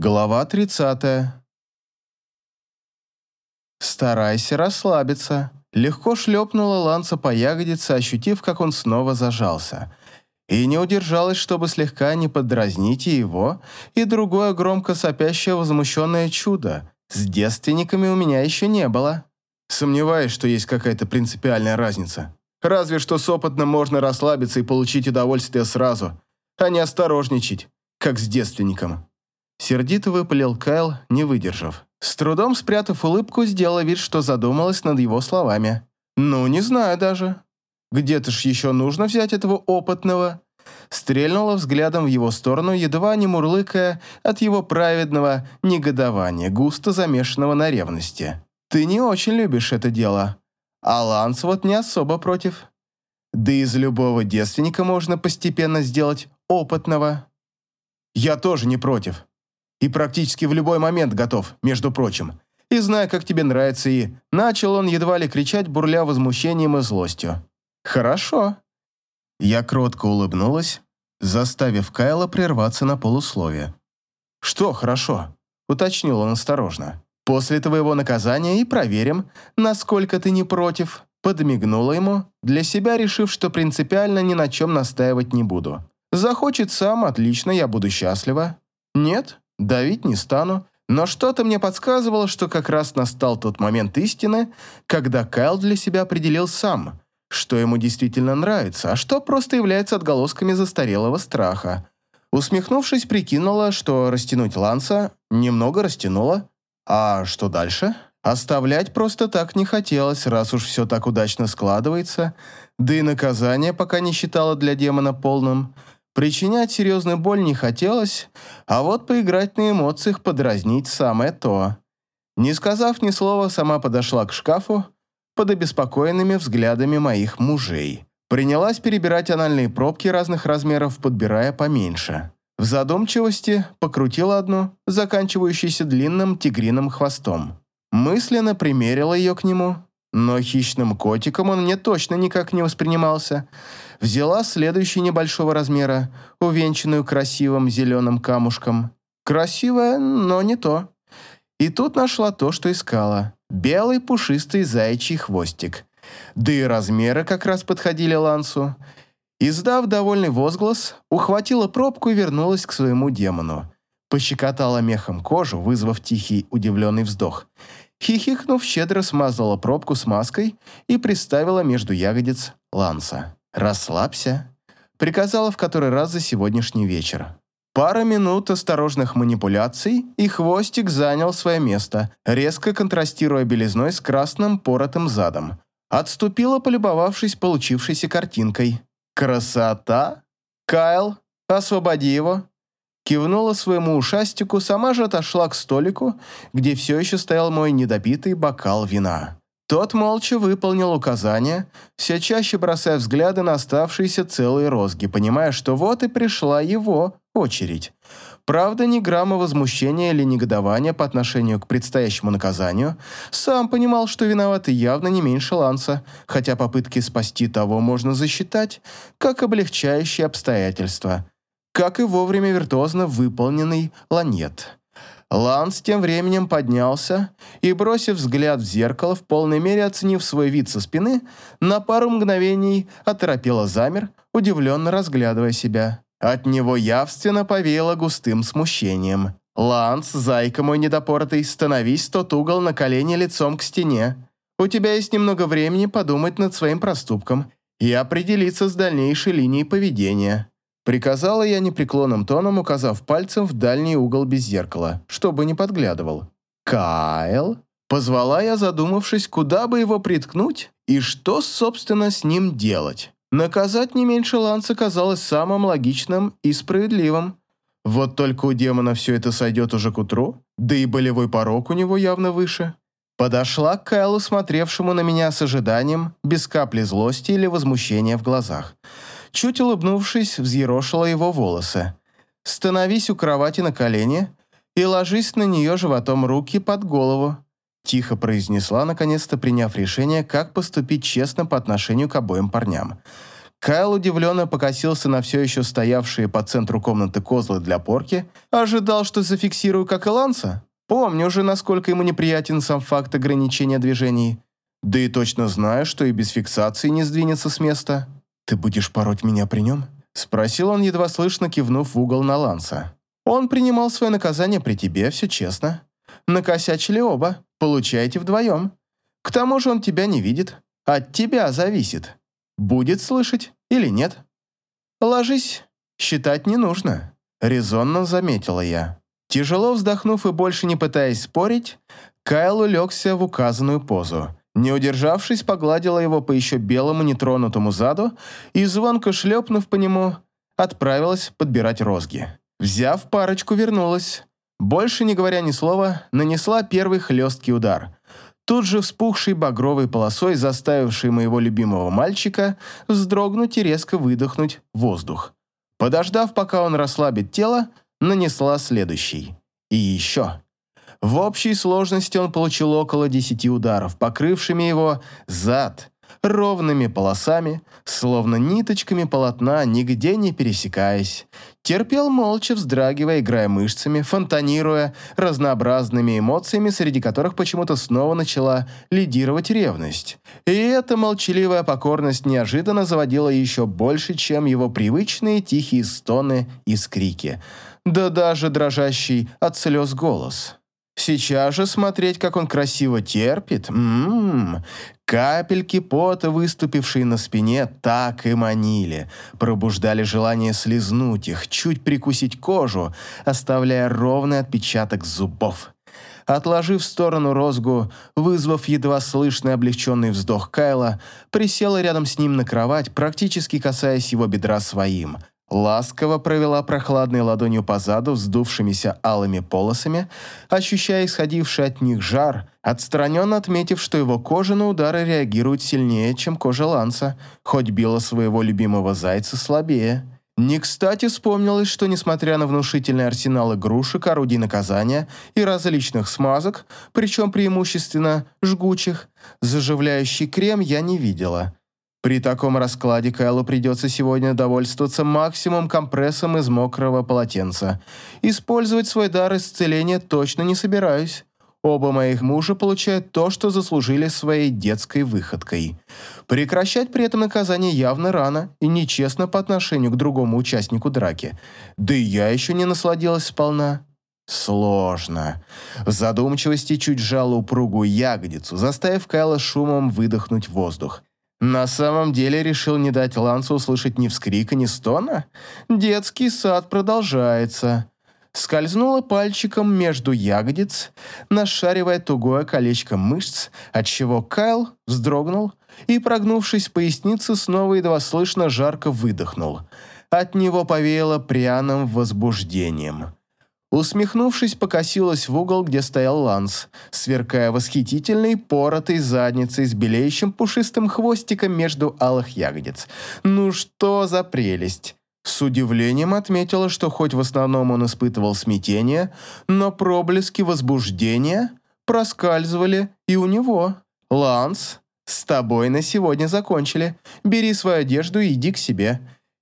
Глава 30. Старайся расслабиться. Легко шлепнула Ланса по ягодице, ощутив, как он снова зажался. И не удержалась, чтобы слегка не подразнить и его, и другое громко сопящее возмущенное чудо. С девственниками у меня еще не было. Сомневаюсь, что есть какая-то принципиальная разница. Разве что с опытным можно расслабиться и получить удовольствие сразу, а не осторожничать, как с девственником. Сердито выпалил Кайл, не выдержав. С трудом спрятав улыбку, сделала вид, что задумалась над его словами. «Ну, не знаю даже. Где-то ж еще нужно взять этого опытного». Стрельнула взглядом в его сторону, едва не мурлыкая от его праведного негодования, густо замешанного на ревности. «Ты не очень любишь это дело. А Ланс вот не особо против. Да из любого девственника можно постепенно сделать опытного». «Я тоже не против», и практически в любой момент готов, между прочим. И знаю, как тебе нравится, и...» Начал он едва ли кричать, бурля возмущением и злостью. «Хорошо». Я кротко улыбнулась, заставив Кайла прерваться на полусловие. «Что хорошо?» — уточнил он осторожно. «После твоего наказания и проверим, насколько ты не против». Подмигнула ему, для себя решив, что принципиально ни на чем настаивать не буду. «Захочет сам, отлично, я буду счастлива. Нет? Давить не стану, но что-то мне подсказывало, что как раз настал тот момент истины, когда Кайл для себя определил сам, что ему действительно нравится, а что просто является отголосками застарелого страха. Усмехнувшись, прикинула, что растянуть Ланса немного растянула. А что дальше? Оставлять просто так не хотелось, раз уж все так удачно складывается, да и наказание пока не считала для демона полным – Причинять серьезную боль не хотелось, а вот поиграть на эмоциях, подразнить самое то. Не сказав ни слова, сама подошла к шкафу под обеспокоенными взглядами моих мужей. Принялась перебирать анальные пробки разных размеров, подбирая поменьше. В задумчивости покрутила одну, заканчивающуюся длинным тигриным хвостом. Мысленно примерила ее к нему, но хищным котиком он мне точно никак не воспринимался – взяла следующую небольшого размера, увенчанную красивым зеленым камушком. Красивая, но не то. И тут нашла то, что искала. Белый пушистый заячий хвостик. Да и размеры как раз подходили Лансу. Издав довольный возглас, ухватила пробку и вернулась к своему демону. Пощекотала мехом кожу, вызвав тихий удивленный вздох. Хихикнув, щедро смазала пробку смазкой и приставила между ягодиц Ланса. «Расслабься», — приказала в который раз за сегодняшний вечер. Пара минут осторожных манипуляций, и хвостик занял свое место, резко контрастируя белизной с красным поротым задом. Отступила, полюбовавшись получившейся картинкой. «Красота! Кайл, освободи его!» Кивнула своему ушастику, сама же отошла к столику, где все еще стоял мой недопитый бокал вина. Тот молча выполнил указания, все чаще бросая взгляды на оставшиеся целые розги, понимая, что вот и пришла его очередь. Правда, ни грамма возмущения или негодования по отношению к предстоящему наказанию. Сам понимал, что виноваты явно не меньше Ланса, хотя попытки спасти того можно засчитать как облегчающие обстоятельства, как и вовремя виртуозно выполненный ланет. Ланс тем временем поднялся и, бросив взгляд в зеркало, в полной мере оценив свой вид со спины, на пару мгновений оторопело замер, удивленно разглядывая себя. От него явственно повеяло густым смущением. «Ланс, зайка мой недопоротый, становись тот угол на колени лицом к стене. У тебя есть немного времени подумать над своим проступком и определиться с дальнейшей линией поведения. Приказала я непреклонным тоном, указав пальцем в дальний угол без зеркала, чтобы не подглядывал. «Кайл?» Позвала я, задумавшись, куда бы его приткнуть и что, собственно, с ним делать. Наказать не меньше Ланса казалось самым логичным и справедливым. Вот только у демона все это сойдет уже к утру, да и болевой порог у него явно выше. Подошла к Кайлу, смотревшему на меня с ожиданием, без капли злости или возмущения в глазах чуть улыбнувшись, взъерошила его волосы. «Становись у кровати на колени и ложись на нее животом руки под голову», тихо произнесла, наконец-то приняв решение, как поступить честно по отношению к обоим парням. Кайл удивленно покосился на все еще стоявшие по центру комнаты козлы для порки, ожидал, что зафиксирую как и Ланса. Помню уже, насколько ему неприятен сам факт ограничения движений. Да и точно знаю, что и без фиксации не сдвинется с места. «Ты будешь пороть меня при нем?» Спросил он, едва слышно кивнув в угол на Ланса. «Он принимал свое наказание при тебе, все честно. Накосячили оба, получаете вдвоем. К тому же он тебя не видит. От тебя зависит. Будет слышать или нет. Ложись, считать не нужно», — резонно заметила я. Тяжело вздохнув и больше не пытаясь спорить, Кайл улегся в указанную позу. Не удержавшись, погладила его по еще белому нетронутому заду и, звонко шлепнув по нему, отправилась подбирать розги. Взяв парочку, вернулась. Больше не говоря ни слова, нанесла первый хлесткий удар. Тут же вспухший багровой полосой, заставивший моего любимого мальчика вздрогнуть и резко выдохнуть воздух. Подождав, пока он расслабит тело, нанесла следующий. И еще. В общей сложности он получил около десяти ударов, покрывшими его зад ровными полосами, словно ниточками полотна, нигде не пересекаясь. Терпел молча, вздрагивая, играя мышцами, фонтанируя разнообразными эмоциями, среди которых почему-то снова начала лидировать ревность. И эта молчаливая покорность неожиданно заводила еще больше, чем его привычные тихие стоны и скрики, да даже дрожащий от слез голос. Сейчас же смотреть, как он красиво терпит, ммм, капельки пота, выступившие на спине, так и манили, пробуждали желание слезнуть их, чуть прикусить кожу, оставляя ровный отпечаток зубов. Отложив в сторону розгу, вызвав едва слышный облегченный вздох Кайла, присела рядом с ним на кровать, практически касаясь его бедра своим – Ласково провела прохладной ладонью по заду вздувшимися алыми полосами, ощущая исходивший от них жар, отстраненно отметив, что его кожа на удары реагирует сильнее, чем кожа Ланса, хоть била своего любимого зайца слабее. Не кстати вспомнилось, что, несмотря на внушительный арсенал игрушек, орудий наказания и различных смазок, причем преимущественно жгучих, заживляющий крем я не видела – при таком раскладе Кайлу придется сегодня довольствоваться максимум компрессом из мокрого полотенца. Использовать свой дар исцеления точно не собираюсь. Оба моих мужа получают то, что заслужили своей детской выходкой. Прекращать при этом наказание явно рано и нечестно по отношению к другому участнику драки. Да и я еще не насладилась сполна. Сложно. В задумчивости чуть сжала упругую ягодицу, заставив Кайла шумом выдохнуть воздух. На самом деле решил не дать Лансу услышать ни вскрика, ни стона? Детский сад продолжается. Скользнула пальчиком между ягодиц, нашаривая тугое колечко мышц, отчего Кайл вздрогнул и, прогнувшись пояснице, снова едва слышно жарко выдохнул. От него повеяло пряным возбуждением. Усмехнувшись, покосилась в угол, где стоял Ланс, сверкая восхитительной поротой задницей с белеющим пушистым хвостиком между алых ягодиц. Ну что за прелесть! С удивлением отметила, что хоть в основном он испытывал смятение, но проблески возбуждения проскальзывали и у него. «Ланс, с тобой на сегодня закончили. Бери свою одежду и иди к себе».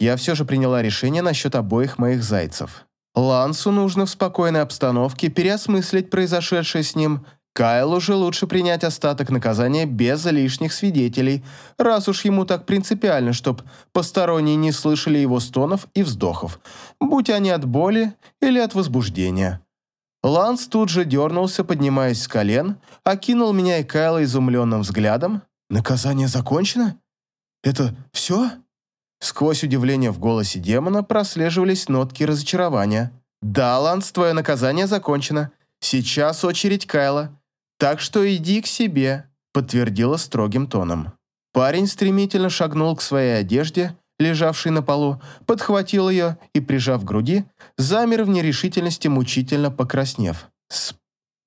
Я все же приняла решение насчет обоих моих зайцев. Лансу нужно в спокойной обстановке переосмыслить произошедшее с ним. Кайлу же лучше принять остаток наказания без лишних свидетелей, раз уж ему так принципиально, чтоб посторонние не слышали его стонов и вздохов, будь они от боли или от возбуждения. Ланс тут же дернулся, поднимаясь с колен, окинул меня и Кайла изумленным взглядом. «Наказание закончено? Это все?» Сквозь удивление в голосе демона прослеживались нотки разочарования. «Да, Ланс, твое наказание закончено. Сейчас очередь Кайла. Так что иди к себе», — подтвердила строгим тоном. Парень стремительно шагнул к своей одежде, лежавшей на полу, подхватил ее и, прижав к груди, замер в нерешительности, мучительно покраснев.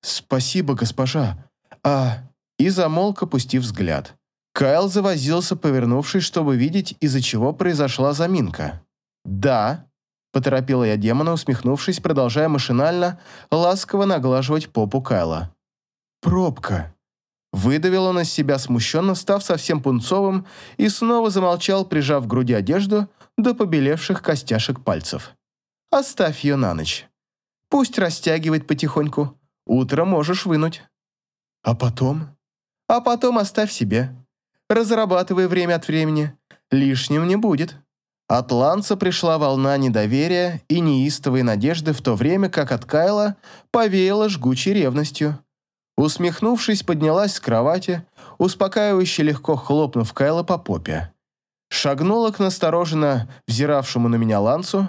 «Спасибо, госпожа. А...» И замолк, опустив взгляд. Кайл завозился, повернувшись, чтобы видеть, из-за чего произошла заминка. «Да», — поторопила я демона, усмехнувшись, продолжая машинально ласково наглаживать попу Кайла. «Пробка». Выдавил он из себя смущенно, став совсем пунцовым, и снова замолчал, прижав к груди одежду до побелевших костяшек пальцев. «Оставь ее на ночь. Пусть растягивает потихоньку. Утром можешь вынуть». «А потом?» «А потом оставь себе. Разрабатывай время от времени. Лишним не будет». От Ланца пришла волна недоверия и неистовой надежды в то время, как от Кайла повеяло жгучей ревностью. Усмехнувшись, поднялась с кровати, успокаивающе легко хлопнув Кайла по попе. Шагнула к настороженно взиравшему на меня Лансу,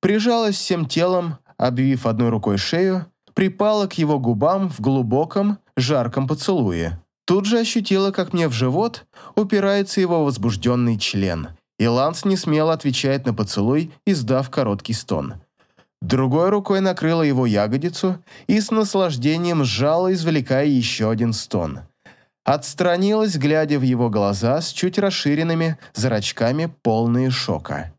прижалась всем телом, обвив одной рукой шею, припала к его губам в глубоком, жарком поцелуе. Тут же ощутила, как мне в живот упирается его возбужденный член, и Ланс не смело отвечает на поцелуй, издав короткий стон. Другой рукой накрыла его ягодицу и с наслаждением сжала, извлекая еще один стон. Отстранилась, глядя в его глаза с чуть расширенными зрачками, полные шока.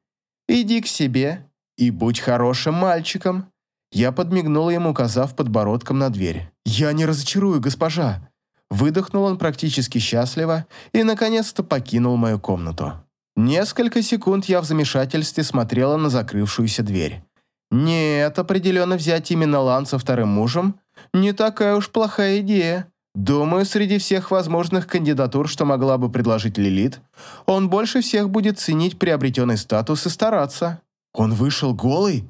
«Иди к себе и будь хорошим мальчиком», я подмигнула ему, указав подбородком на дверь. «Я не разочарую, госпожа!» Выдохнул он практически счастливо и, наконец-то, покинул мою комнату. Несколько секунд я в замешательстве смотрела на закрывшуюся дверь. Нет, определенно взять именно Ланса вторым мужем не такая уж плохая идея. Думаю, среди всех возможных кандидатур, что могла бы предложить Лилит, он больше всех будет ценить приобретенный статус и стараться. Он вышел голый?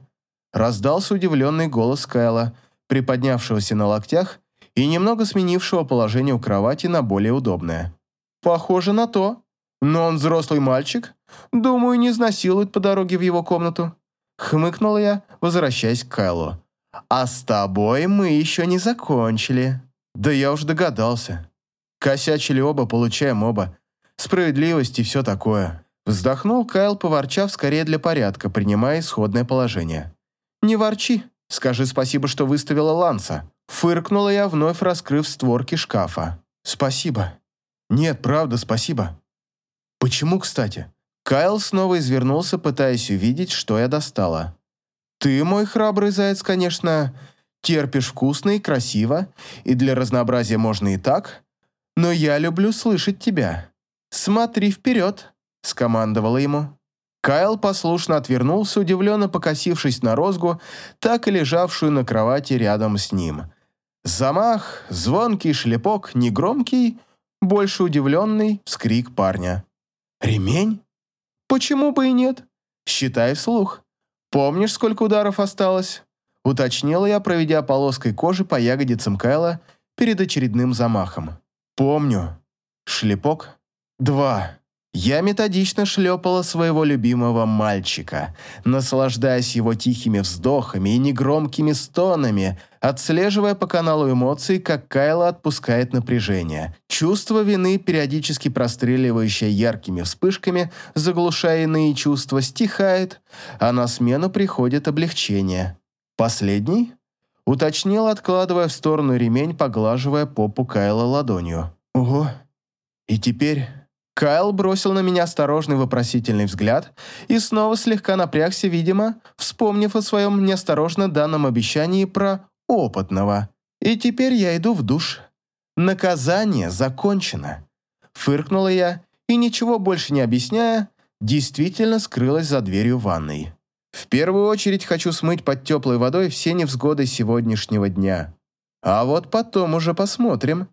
Раздался удивленный голос Кайла, приподнявшегося на локтях и немного сменившего положение у кровати на более удобное. Похоже на то. Но он взрослый мальчик. Думаю, не изнасилует по дороге в его комнату. Хмыкнула я, возвращаясь к Кайлу. «А с тобой мы еще не закончили». «Да я уж догадался. Косячили оба, получаем оба. Справедливость и все такое». Вздохнул Кайл, поворчав скорее для порядка, принимая исходное положение. «Не ворчи. Скажи спасибо, что выставила Ланса». Фыркнула я, вновь раскрыв створки шкафа. «Спасибо». «Нет, правда, спасибо». «Почему, кстати?» Кайл снова извернулся, пытаясь увидеть, что я достала. «Ты, мой храбрый заяц, конечно, терпишь вкусно и красиво, и для разнообразия можно и так, но я люблю слышать тебя. Смотри вперед», — скомандовала ему. Кайл послушно отвернулся, удивленно покосившись на розгу, так и лежавшую на кровати рядом с ним. Замах, звонкий шлепок, негромкий, больше удивленный вскрик парня. «Ремень?» «Почему бы и нет?» «Считай вслух. Помнишь, сколько ударов осталось?» Уточнила я, проведя полоской кожи по ягодицам Кайла перед очередным замахом. «Помню. Шлепок. Два». Я методично шлепала своего любимого мальчика, наслаждаясь его тихими вздохами и негромкими стонами, отслеживая по каналу эмоций, как Кайла отпускает напряжение. Чувство вины, периодически простреливающее яркими вспышками, заглушая иные чувства, стихает, а на смену приходит облегчение. «Последний?» — уточнил, откладывая в сторону ремень, поглаживая попу Кайла ладонью. «Ого! И теперь...» Кайл бросил на меня осторожный вопросительный взгляд и снова слегка напрягся, видимо, вспомнив о своем неосторожно данном обещании про опытного. И теперь я иду в душ. Наказание закончено. Фыркнула я и, ничего больше не объясняя, действительно скрылась за дверью ванной. В первую очередь хочу смыть под теплой водой все невзгоды сегодняшнего дня. А вот потом уже посмотрим,